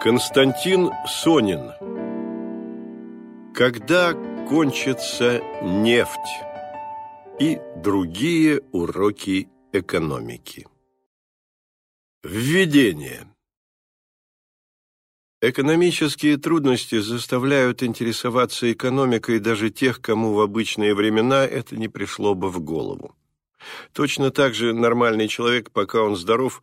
Константин Сонин. Когда кончится нефть? И другие уроки экономики. Введение. Экономические трудности заставляют интересоваться экономикой даже тех, кому в обычные времена это не пришло бы в голову. Точно так же нормальный человек, пока он здоров,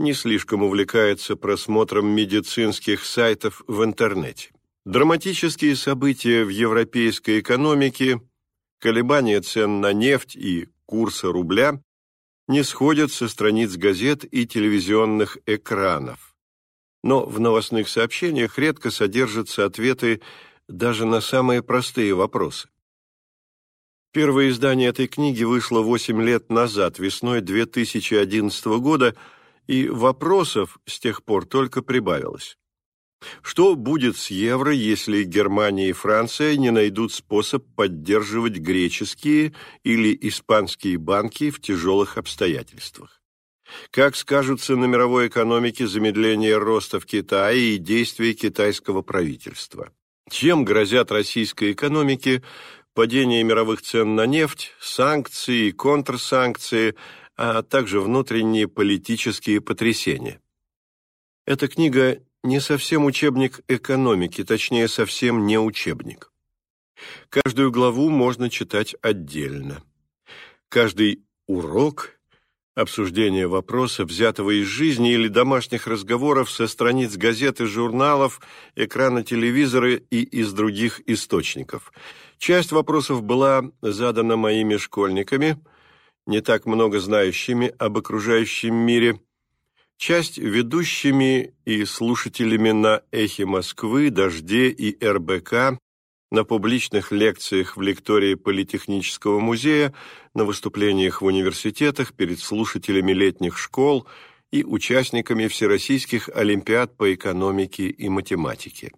не слишком увлекается просмотром медицинских сайтов в интернете. Драматические события в европейской экономике, колебания цен на нефть и курса рубля не сходят со страниц газет и телевизионных экранов но в новостных сообщениях редко содержатся ответы даже на самые простые вопросы. Первое издание этой книги вышло 8 лет назад, весной 2011 года, и вопросов с тех пор только прибавилось. Что будет с евро, если Германия и Франция не найдут способ поддерживать греческие или испанские банки в тяжелых обстоятельствах? Как скажутся на мировой экономике замедление роста в Китае и действия китайского правительства? Чем грозят российской экономике падение мировых цен на нефть, санкции и контрсанкции, а также внутренние политические потрясения? Эта книга не совсем учебник экономики, точнее, совсем не учебник. Каждую главу можно читать отдельно. Каждый урок – обсуждение вопроса, взятого из жизни или домашних разговоров со страниц газет и журналов, экрана телевизора и из других источников. Часть вопросов была задана моими школьниками, не так много знающими об окружающем мире, часть ведущими и слушателями на «Эхе Москвы», «Дожде» и РБК, на публичных лекциях в лектории Политехнического музея, на выступлениях в университетах перед слушателями летних школ и участниками всероссийских олимпиад по экономике и математике.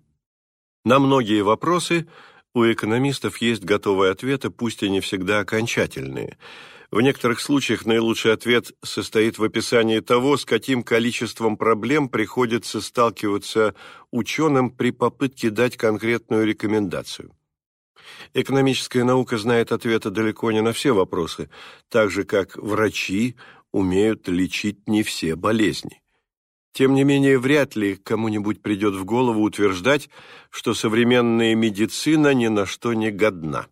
На многие вопросы у экономистов есть готовые ответы, пусть и не всегда окончательные – в некоторых случаях наилучший ответ состоит в описании того, с каким количеством проблем приходится сталкиваться ученым при попытке дать конкретную рекомендацию. Экономическая наука знает ответы далеко не на все вопросы, так же как врачи умеют лечить не все болезни. Тем не менее, вряд ли кому-нибудь придет в голову утверждать, что современная медицина ни на что не годна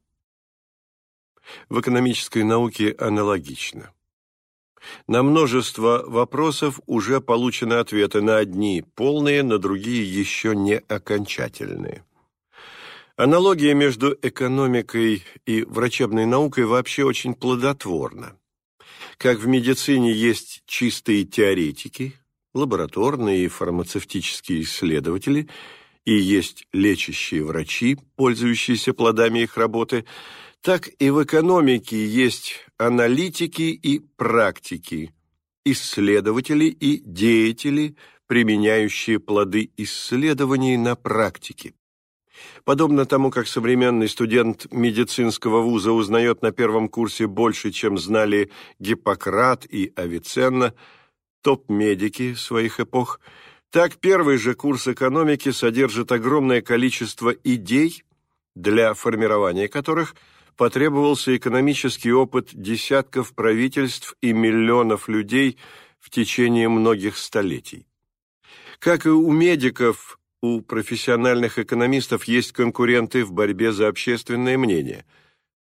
в экономической науке аналогично. На множество вопросов уже получены ответы на одни полные, на другие еще не окончательные. Аналогия между экономикой и врачебной наукой вообще очень плодотворна. Как в медицине есть чистые теоретики, лабораторные и фармацевтические исследователи, и есть лечащие врачи, пользующиеся плодами их работы – так и в экономике есть аналитики и практики, исследователи и деятели, применяющие плоды исследований на практике. Подобно тому, как современный студент медицинского вуза узнает на первом курсе больше, чем знали Гиппократ и Авиценна, топ-медики своих эпох, так первый же курс экономики содержит огромное количество идей, для формирования которых – потребовался экономический опыт десятков правительств и миллионов людей в течение многих столетий. Как и у медиков, у профессиональных экономистов есть конкуренты в борьбе за общественное мнение.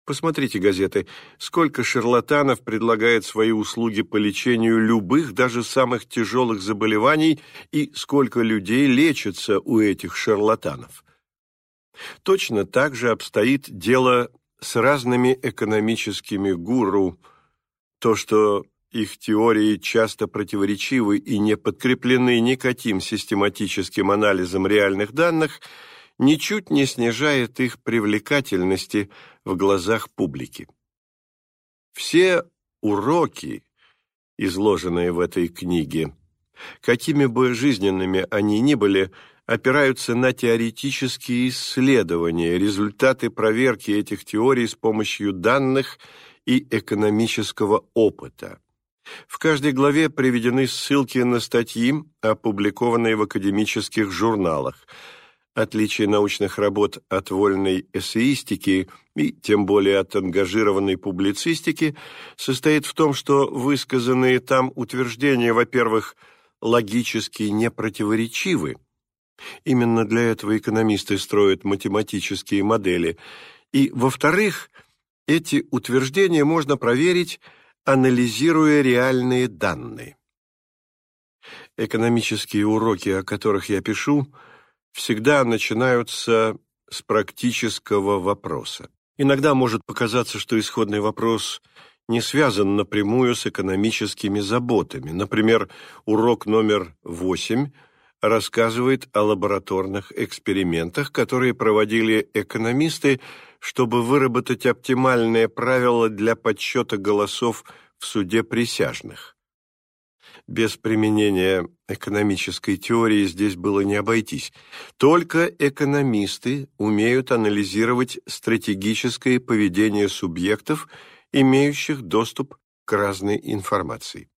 Посмотрите газеты, сколько шарлатанов предлагает свои услуги по лечению любых, даже самых тяжелых заболеваний, и сколько людей лечится у этих шарлатанов. Точно так же обстоит дело с разными экономическими гуру. То, что их теории часто противоречивы и не подкреплены никаким систематическим анализом реальных данных, ничуть не снижает их привлекательности в глазах публики. Все уроки, изложенные в этой книге, какими бы жизненными они ни были, опираются на теоретические исследования, результаты проверки этих теорий с помощью данных и экономического опыта. В каждой главе приведены ссылки на статьи, опубликованные в академических журналах. Отличие научных работ от вольной эссеистики и тем более от ангажированной публицистики состоит в том, что высказанные там утверждения, во-первых, логически непротиворечивы. Именно для этого экономисты строят математические модели. И, во-вторых, эти утверждения можно проверить анализируя реальные данные. Экономические уроки, о которых я пишу, всегда начинаются с практического вопроса. Иногда может показаться, что исходный вопрос не связан напрямую с экономическими заботами. Например, урок номер 8 рассказывает о лабораторных экспериментах, которые проводили экономисты чтобы выработать оптимальные правила для подсчета голосов в суде присяжных. Без применения экономической теории здесь было не обойтись. Только экономисты умеют анализировать стратегическое поведение субъектов, имеющих доступ к разной информации.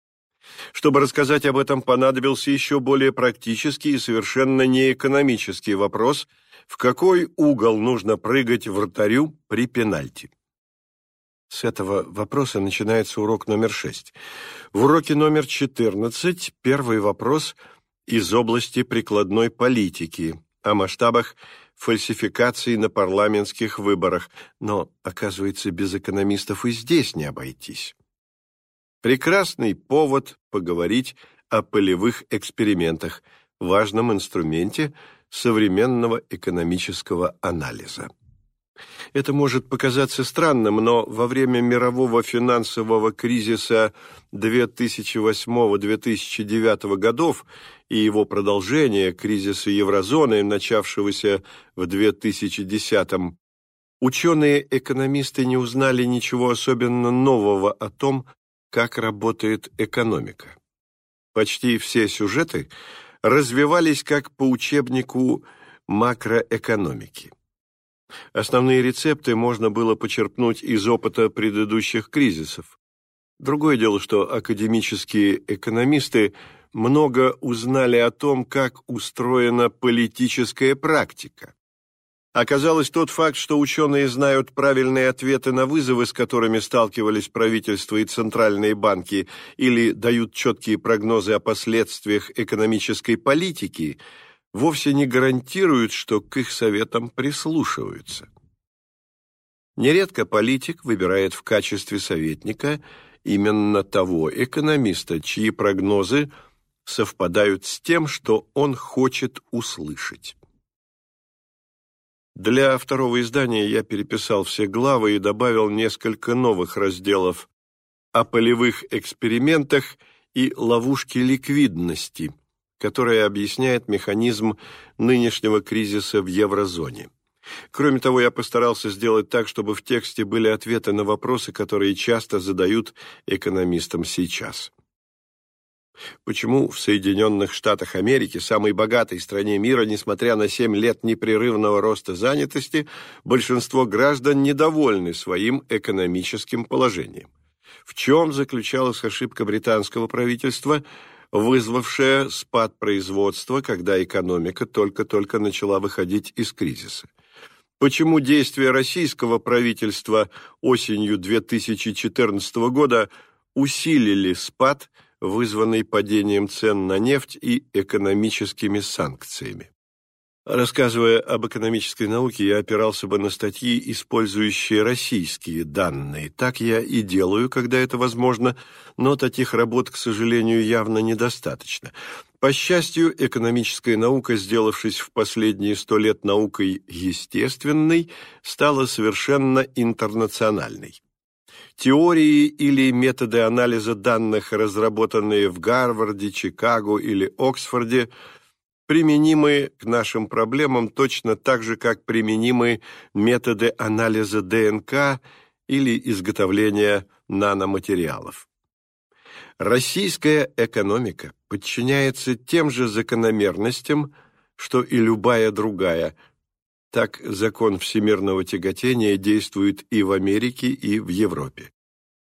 Чтобы рассказать об этом, понадобился еще более практический и совершенно неэкономический вопрос – в какой угол нужно прыгать вратарю при пенальти. С этого вопроса начинается урок номер шесть. В уроке номер четырнадцать первый вопрос из области прикладной политики о масштабах фальсификации на парламентских выборах, но, оказывается, без экономистов и здесь не обойтись. Прекрасный повод поговорить о полевых экспериментах, важном инструменте – современного экономического анализа. Это может показаться странным, но во время мирового финансового кризиса 2008-2009 годов и его продолжения, кризиса еврозоны, начавшегося в 2010 ученые-экономисты не узнали ничего особенно нового о том, как работает экономика. Почти все сюжеты – развивались как по учебнику макроэкономики. Основные рецепты можно было почерпнуть из опыта предыдущих кризисов. Другое дело, что академические экономисты много узнали о том, как устроена политическая практика. Оказалось тот факт, что ученые знают правильные ответы на вызовы, с которыми сталкивались правительства и центральные банки, или дают четкие прогнозы о последствиях экономической политики, вовсе не гарантируют, что к их советам прислушиваются. Нередко политик выбирает в качестве советника именно того экономиста, чьи прогнозы совпадают с тем, что он хочет услышать. Для второго издания я переписал все главы и добавил несколько новых разделов о полевых экспериментах и ловушке ликвидности, которая объясняет механизм нынешнего кризиса в еврозоне. Кроме того, я постарался сделать так, чтобы в тексте были ответы на вопросы, которые часто задают экономистам сейчас. Почему в Соединенных Штатах Америки, самой богатой стране мира, несмотря на 7 лет непрерывного роста занятости, большинство граждан недовольны своим экономическим положением? В чем заключалась ошибка британского правительства, вызвавшая спад производства, когда экономика только-только начала выходить из кризиса? Почему действия российского правительства осенью 2014 года усилили спад – вызванный падением цен на нефть и экономическими санкциями. Рассказывая об экономической науке, я опирался бы на статьи, использующие российские данные. Так я и делаю, когда это возможно, но таких работ, к сожалению, явно недостаточно. По счастью, экономическая наука, сделавшись в последние сто лет наукой естественной, стала совершенно интернациональной. Теории или методы анализа данных, разработанные в Гарварде, Чикаго или Оксфорде, применимы к нашим проблемам точно так же, как применимы методы анализа ДНК или изготовления наноматериалов. Российская экономика подчиняется тем же закономерностям, что и любая другая – так закон всемирного тяготения действует и в Америке, и в Европе.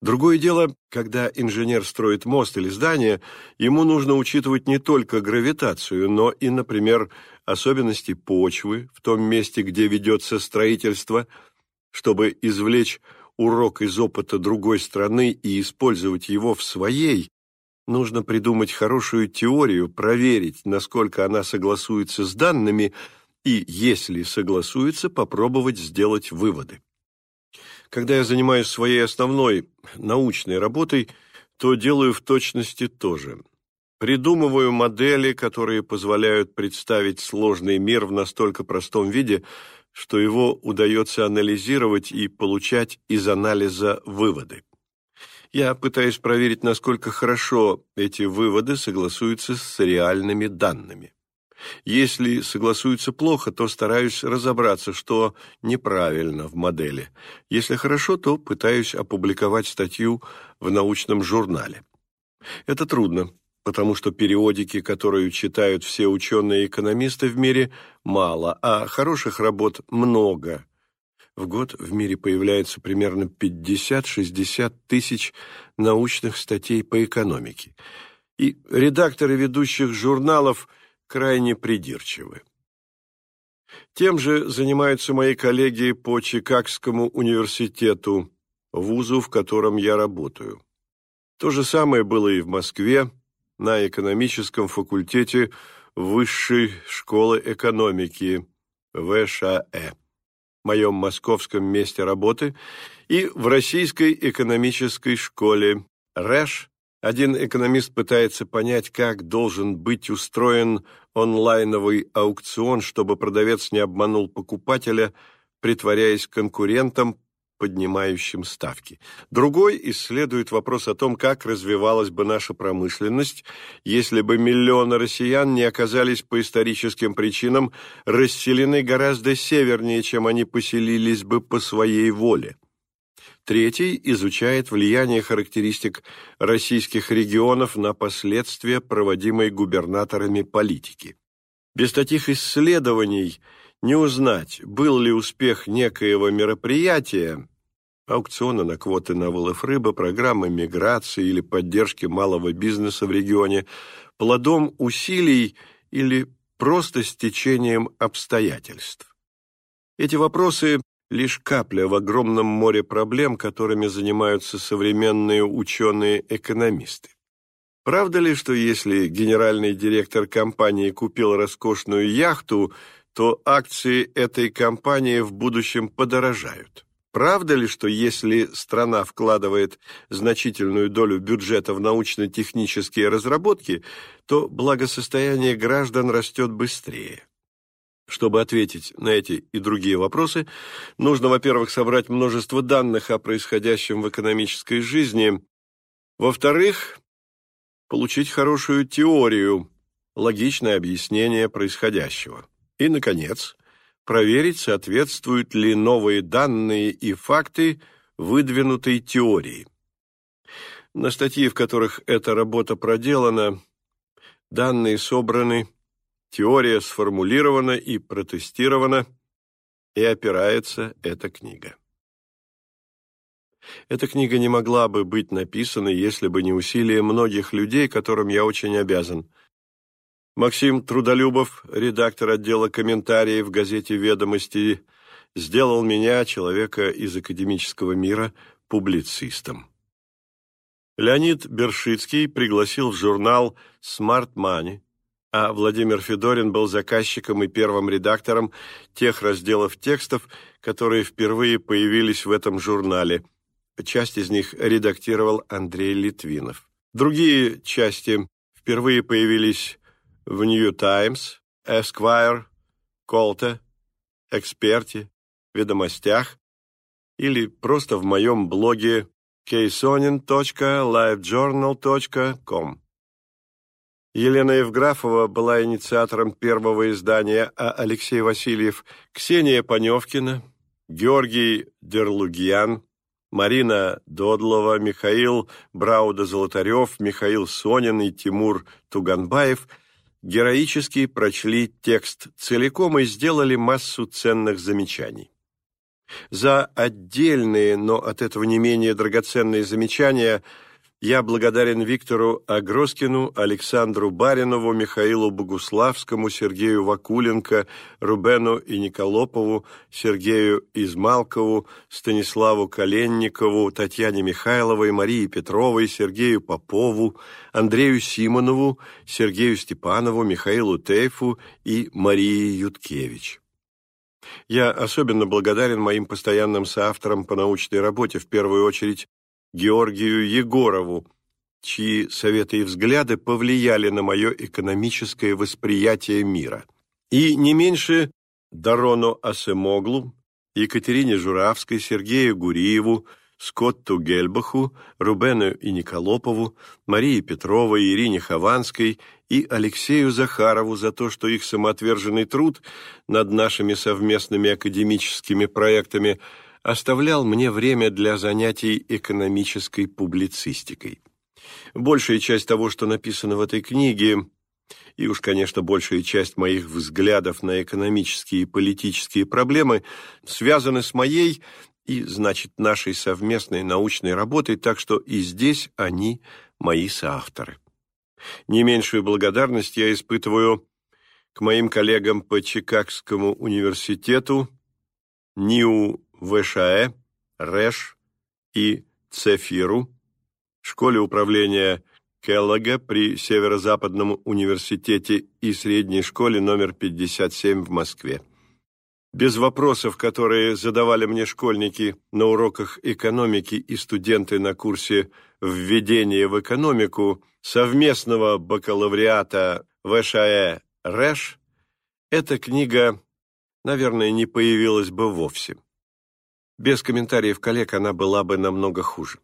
Другое дело, когда инженер строит мост или здание, ему нужно учитывать не только гравитацию, но и, например, особенности почвы в том месте, где ведется строительство, чтобы извлечь урок из опыта другой страны и использовать его в своей, нужно придумать хорошую теорию, проверить, насколько она согласуется с данными, и, если согласуется, попробовать сделать выводы. Когда я занимаюсь своей основной научной работой, то делаю в точности то же. Придумываю модели, которые позволяют представить сложный мир в настолько простом виде, что его удается анализировать и получать из анализа выводы. Я пытаюсь проверить, насколько хорошо эти выводы согласуются с реальными данными. Если согласуются плохо, то стараюсь разобраться, что неправильно в модели. Если хорошо, то пытаюсь опубликовать статью в научном журнале. Это трудно, потому что периодики, которую читают все ученые-экономисты в мире, мало, а хороших работ много. В год в мире появляется примерно 50-60 тысяч научных статей по экономике. И редакторы ведущих журналов – крайне придирчивы. Тем же занимаются мои коллеги по Чикагскому университету, вузу, в котором я работаю. То же самое было и в Москве, на экономическом факультете Высшей школы экономики ВШЭ, моем московском месте работы, и в Российской экономической школе РЭШ один экономист пытается понять, как должен быть устроен онлайновый аукцион, чтобы продавец не обманул покупателя, притворяясь конкурентом, поднимающим ставки. Другой исследует вопрос о том, как развивалась бы наша промышленность, если бы миллионы россиян не оказались по историческим причинам расселены гораздо севернее, чем они поселились бы по своей воле. Третий изучает влияние характеристик российских регионов на последствия проводимой губернаторами политики. Без таких исследований не узнать, был ли успех некоего мероприятия, аукциона на квоты на вылов рыбы, программы миграции или поддержки малого бизнеса в регионе, плодом усилий или просто стечением обстоятельств. Эти вопросы лишь капля в огромном море проблем, которыми занимаются современные ученые-экономисты. Правда ли, что если генеральный директор компании купил роскошную яхту, то акции этой компании в будущем подорожают? Правда ли, что если страна вкладывает значительную долю бюджета в научно-технические разработки, то благосостояние граждан растет быстрее? Чтобы ответить на эти и другие вопросы, нужно, во-первых, собрать множество данных о происходящем в экономической жизни, во-вторых, получить хорошую теорию, логичное объяснение происходящего, и, наконец, проверить, соответствуют ли новые данные и факты выдвинутой теории. На статьи, в которых эта работа проделана, данные собраны Теория сформулирована и протестирована, и опирается эта книга. Эта книга не могла бы быть написана, если бы не усилия многих людей, которым я очень обязан. Максим Трудолюбов, редактор отдела комментариев в газете «Ведомости», сделал меня, человека из академического мира, публицистом. Леонид Бершицкий пригласил в журнал «Smart Money», а Владимир Федорин был заказчиком и первым редактором тех разделов текстов, которые впервые появились в этом журнале. Часть из них редактировал Андрей Литвинов. Другие части впервые появились в New Times, Esquire, Колте, Эксперте, Ведомостях или просто в моем блоге ksonin.livejournal.com. Елена Евграфова была инициатором первого издания, а Алексей Васильев, Ксения Паневкина, Георгий Дерлугьян, Марина Додлова, Михаил Брауда-Золотарев, Михаил Сонин и Тимур Туганбаев героически прочли текст целиком и сделали массу ценных замечаний. За отдельные, но от этого не менее драгоценные замечания – я благодарен Виктору Агроскину, Александру Баринову, Михаилу Богуславскому, Сергею Вакуленко, Рубену и Николопову, Сергею Измалкову, Станиславу Коленникову, Татьяне Михайловой, Марии Петровой, Сергею Попову, Андрею Симонову, Сергею Степанову, Михаилу Тейфу и Марии Юткевич. Я особенно благодарен моим постоянным соавторам по научной работе, в первую очередь Георгию Егорову, чьи советы и взгляды повлияли на мое экономическое восприятие мира. И не меньше Дарону Асемоглу, Екатерине Журавской, Сергею Гуриеву, Скотту Гельбаху, Рубену и Николопову, Марии Петровой, Ирине Хованской и Алексею Захарову за то, что их самоотверженный труд над нашими совместными академическими проектами – оставлял мне время для занятий экономической публицистикой. Большая часть того, что написано в этой книге, и уж, конечно, большая часть моих взглядов на экономические и политические проблемы связаны с моей и, значит, нашей совместной научной работой, так что и здесь они мои соавторы. Не меньшую благодарность я испытываю к моим коллегам по Чикагскому университету, НИУ ВШЭ, РЭШ и Цефиру, школе управления Келлога при Северо-Западном университете и средней школе номер 57 в Москве. Без вопросов, которые задавали мне школьники на уроках экономики и студенты на курсе «Введение в экономику» совместного бакалавриата ВШЭ РЭШ, эта книга, наверное, не появилась бы вовсе. Без комментариев коллег она была бы намного хуже.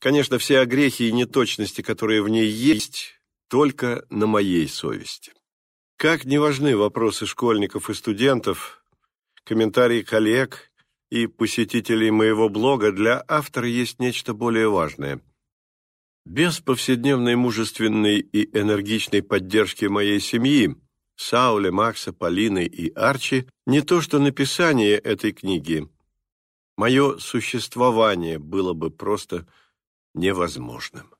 Конечно, все огрехи и неточности, которые в ней есть, только на моей совести. Как не важны вопросы школьников и студентов, комментарии коллег и посетителей моего блога, для автора есть нечто более важное. Без повседневной мужественной и энергичной поддержки моей семьи, Сауля, Макса, Полины и Арчи, не то что написание этой книги – мое существование было бы просто невозможным.